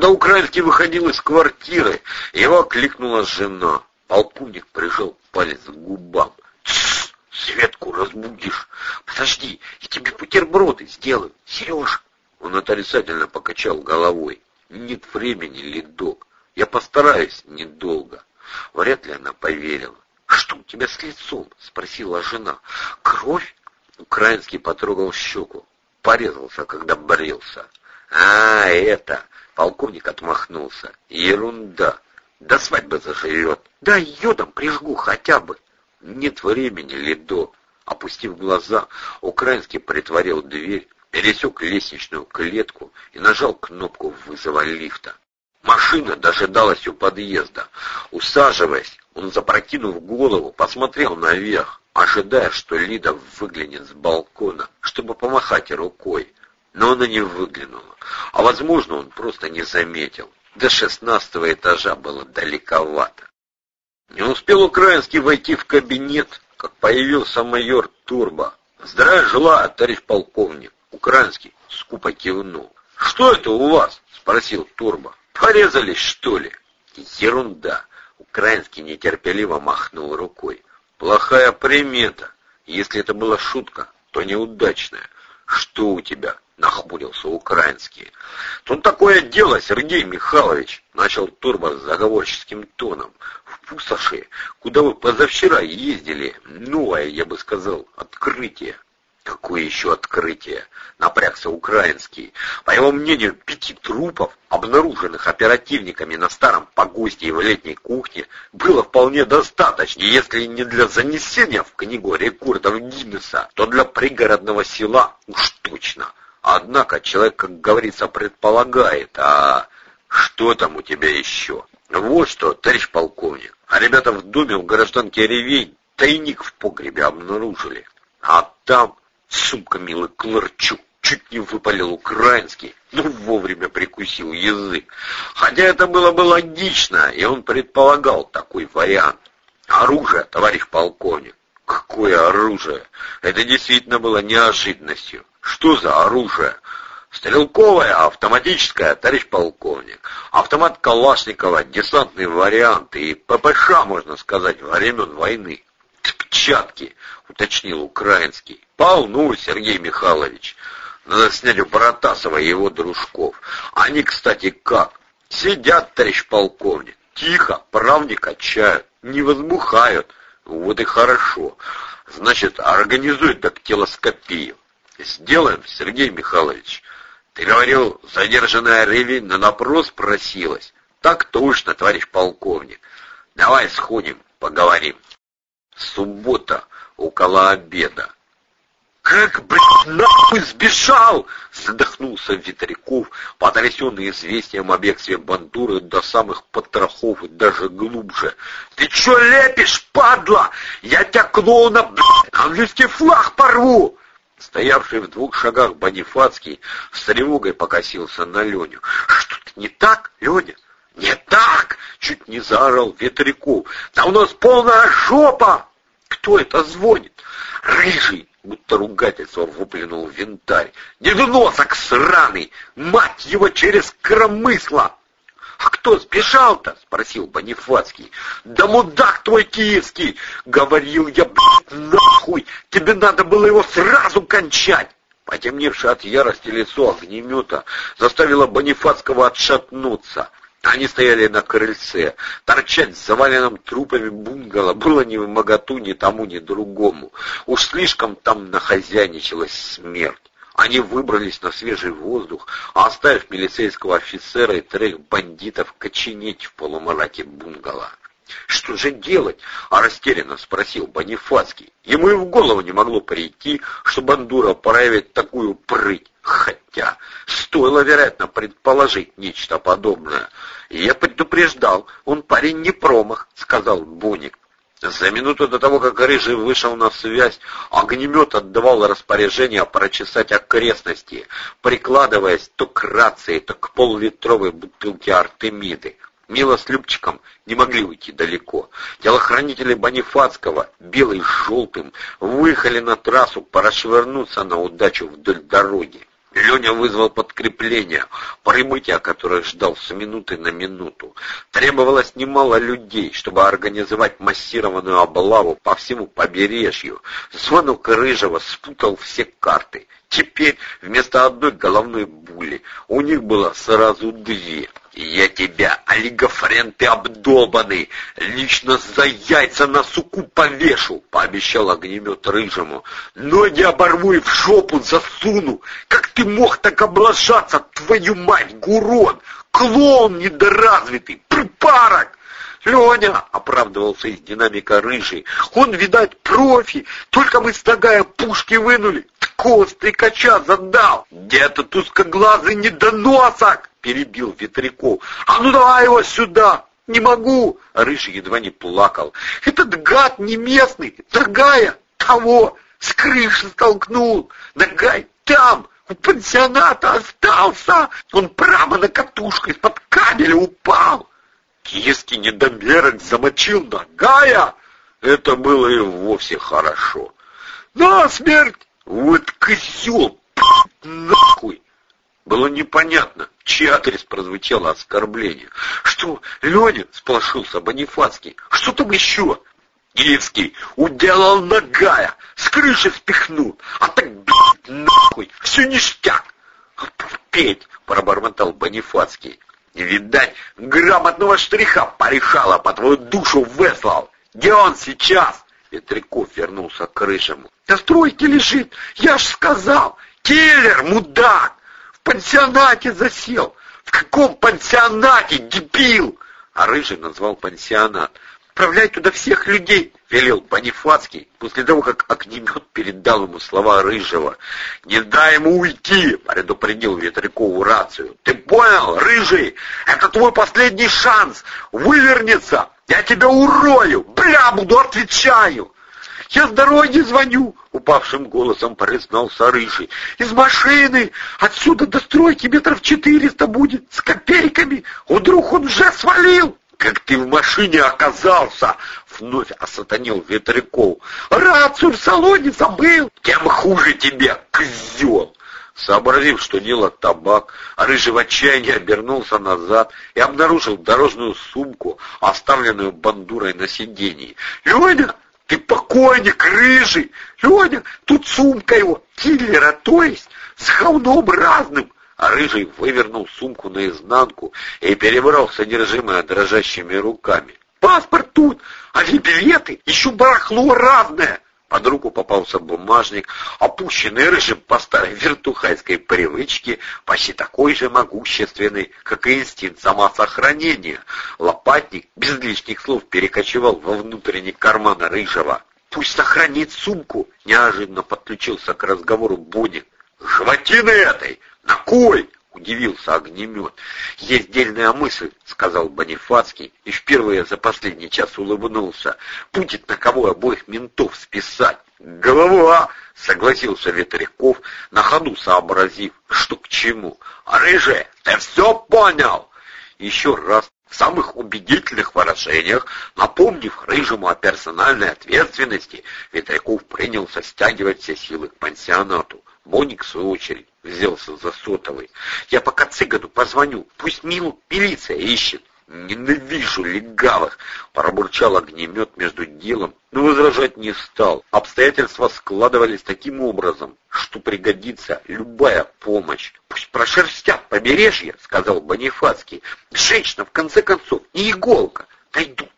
Когда Украинский выходил из квартиры, его кликнула жена. Полковник прижал палец к губам. «Тссс! Светку разбудишь! Подожди, я тебе бутерброды сделаю, Сереж!» Он отрицательно покачал головой. «Нет времени, ледок. Я постараюсь недолго». Вряд ли она поверила. «Что у тебя с лицом?» — спросила жена. «Кровь?» Украинский потрогал щеку. Порезался, когда брился. «А, это...» — полковник отмахнулся. «Ерунда. До свадьбы заживет. Да йодом прижгу хотя бы». «Нет времени, Лидо». Опустив глаза, Украинский притворил дверь, пересек лестничную клетку и нажал кнопку вызова лифта. Машина дожидалась у подъезда. Усаживаясь, он, запрокинув голову, посмотрел наверх, ожидая, что Лида выглянет с балкона, чтобы помахать рукой. Но она не выглянула, а, возможно, он просто не заметил. До шестнадцатого этажа было далековато. Не успел Украинский войти в кабинет, как появился майор Турбо. «Здравия желаю, товарищ полковник!» Украинский скупо кивнул. «Что это у вас?» — спросил Турбо. Порезались, что ли? Ерунда. Украинский нетерпеливо махнул рукой. Плохая примета. Если это была шутка, то неудачная. Что у тебя? Нахмурился украинский. Тут такое дело, Сергей Михайлович, начал Турбо с заговорческим тоном. В пустоши, куда вы позавчера ездили, новое, я бы сказал, открытие. Какое еще открытие? Напрягся украинский. По его мнению, пяти трупов, обнаруженных оперативниками на старом погосте в летней кухне, было вполне достаточно, если не для занесения в книгу рекордов Гиннесса, то для пригородного села уж точно. Однако человек, как говорится, предполагает, а что там у тебя еще? Вот что, товарищ полковник, а ребята в доме у гражданки Ревень тайник в погребе обнаружили. А там Сумка, милый Кларчук, чуть не выпалил украинский, но вовремя прикусил язык. Хотя это было бы логично, и он предполагал такой вариант. Оружие, товарищ полковник. Какое оружие? Это действительно было неожиданностью. Что за оружие? Стрелковое, автоматическое, товарищ полковник. Автомат Калашникова, десантный вариант и ППШ, можно сказать, времен войны. Тпчатки, уточнил украинский. Полну, Сергей Михайлович. Надо снять у Паратасова и его дружков. Они, кстати, как? Сидят, товарищ полковник, тихо, прав не качают, не возбухают. Вот и хорошо. Значит, организуй дактилоскопию. Сделаем, Сергей Михайлович. Ты говорил, задержанная Реви на допрос просилась. Так точно, товарищ полковник. Давай сходим, поговорим. Суббота, около обеда. «Как, блядь, нахуй сбежал!» — задохнулся Ветряков, потрясенный известием о бегстве Бандуры до самых потрохов и даже глубже. «Ты чё лепишь, падла? Я тебя клоуна, блядь, английский флаг порву!» Стоявший в двух шагах Бонифацкий с тревогой покосился на Леню. «Что-то не так, Леня?» «Не так!» — чуть не заорал Ветряков. «Да у нас полная жопа!» «Кто это звонит?» «Рыжий!» будто ругательство выплюнул винтарь. «Недоносок сраный! Мать его через кромысло!» «А кто сбежал-то?» — спросил Бонифацкий. «Да мудак твой киевский!» — говорил я, блядь, нахуй! Тебе надо было его сразу кончать! Потемневшее от ярости лицо огнемета заставило Бонифацкого отшатнуться. Они стояли на крыльце. Торчать с заваленным трупами бунгало было ни в моготу ни тому, ни другому. Уж слишком там нахозяйничалась смерть. Они выбрались на свежий воздух, а оставив милицейского офицера и трех бандитов коченеть в полумраке бунгало. «Что же делать?» — а растерянно спросил Бонифацкий. Ему и в голову не могло прийти, что Бандура проявит такую прыть. Хотя, стоило, вероятно, предположить нечто подобное. «Я предупреждал, он парень не промах», — сказал Буник. За минуту до того, как Рыжий вышел на связь, огнемет отдавал распоряжение прочесать окрестности, прикладываясь то к рации, то к полулитровой бутылке Артемиды. Мила с Любчиком не могли уйти далеко. Телохранители Бонифацкого, белый с желтым, выехали на трассу пора швырнуться на удачу вдоль дороги. Леня вызвал подкрепление, прибытие которое ждал с минуты на минуту. Требовалось немало людей, чтобы организовать массированную облаву по всему побережью. Звонок Рыжего спутал все карты. Теперь вместо одной головной були у них было сразу две. «Я тебя, олигофрен ты обдолбанный, лично за яйца на суку повешу!» — пообещал огнемет рыжему. «Ноги оборву и в жопу засуну! Как ты мог так облажаться, твою мать, гурон! Клоун недоразвитый, припарок!» «Леня!» — оправдывался из динамика рыжий. «Он, видать, профи! Только мы с Нагая пушки вынули! Такого стрекача задал! Где этот узкоглазый недоносок?» — перебил Ветряков. «А ну давай его сюда!» «Не могу!» — Рыжий едва не плакал. «Этот гад не местный! Нагая! Того! С крыши столкнул! Нагай там! У пансионата остался! Он прямо на катушку из-под кабеля упал!» Киевский недомерок замочил Нагая, это было и вовсе хорошо. На смерть! Вот козел! Нахуй! Было непонятно, чей адрес прозвучало оскорбление. «Что, Леня?» — сполошился Бонифацкий. «Что там еще?» Киевский уделал Нагая, с крыши спихнул, а так бить нахуй, все ништяк. «Петь!» — пробормотал Бонифацкий. Не видать, грамотного штриха порешала, по твою душу выслал. Где он сейчас? Петряков вернулся к Рыжему. На стройке лежит, я ж сказал. Киллер, мудак! В пансионате засел. В каком пансионате, дебил? А Рыжий назвал пансионат. Отправляй туда всех людей, велел Бонифацкий, после того, как огнемет передал ему слова Рыжего. «Не дай ему уйти!» — предупредил Ветрякову рацию. «Ты понял, Рыжий? Это твой последний шанс! Вывернется! Я тебя урою! Бля, буду отвечаю!» «Я с дороги звоню!» — упавшим голосом признался Рыжий. «Из машины! Отсюда до стройки метров четыреста будет! С копейками! Вдруг он уже свалил!» Как ты в машине оказался!» — вновь осатанил Ветряков. «Рацию в салоне забыл! Тем хуже тебе, козел!» Сообразив, что дело табак, Рыжий в отчаянии обернулся назад и обнаружил дорожную сумку, оставленную бандурой на сиденье. «Леня, ты покойник, Рыжий! Леня, тут сумка его, киллера, то есть, с говном разным!» А Рыжий вывернул сумку наизнанку и перебрал содержимое дрожащими руками. «Паспорт тут, а ведь билеты, еще барахло разное!» Под руку попался бумажник, опущенный рыжим по старой вертухайской привычке, почти такой же могущественный, как и инстинкт самосохранения. Лопатник без лишних слов перекочевал во внутренний карман рыжего. «Пусть сохранит сумку!» — неожиданно подключился к разговору Боник. «Животины этой! «На кой?» — удивился огнемет. «Есть дельная мысль», — сказал Бонифацкий, и впервые за последний час улыбнулся. «Будет на кого обоих ментов списать». «Голова!» — согласился Ветряков, на ходу сообразив, что к чему. «Рыжий, ты все понял?» Еще раз в самых убедительных выражениях, напомнив Рыжему о персональной ответственности, Ветряков принялся стягивать все силы к пансионату. Боник, в свою очередь, взялся за сотовый. «Я пока цыгану позвоню, пусть Милу милиция ищет». «Ненавижу легавых!» — пробурчал огнемет между делом, но возражать не стал. Обстоятельства складывались таким образом, что пригодится любая помощь. «Пусть прошерстят побережье», — сказал Бонифацкий. «Женщина, в конце концов, не иголка. Найдут,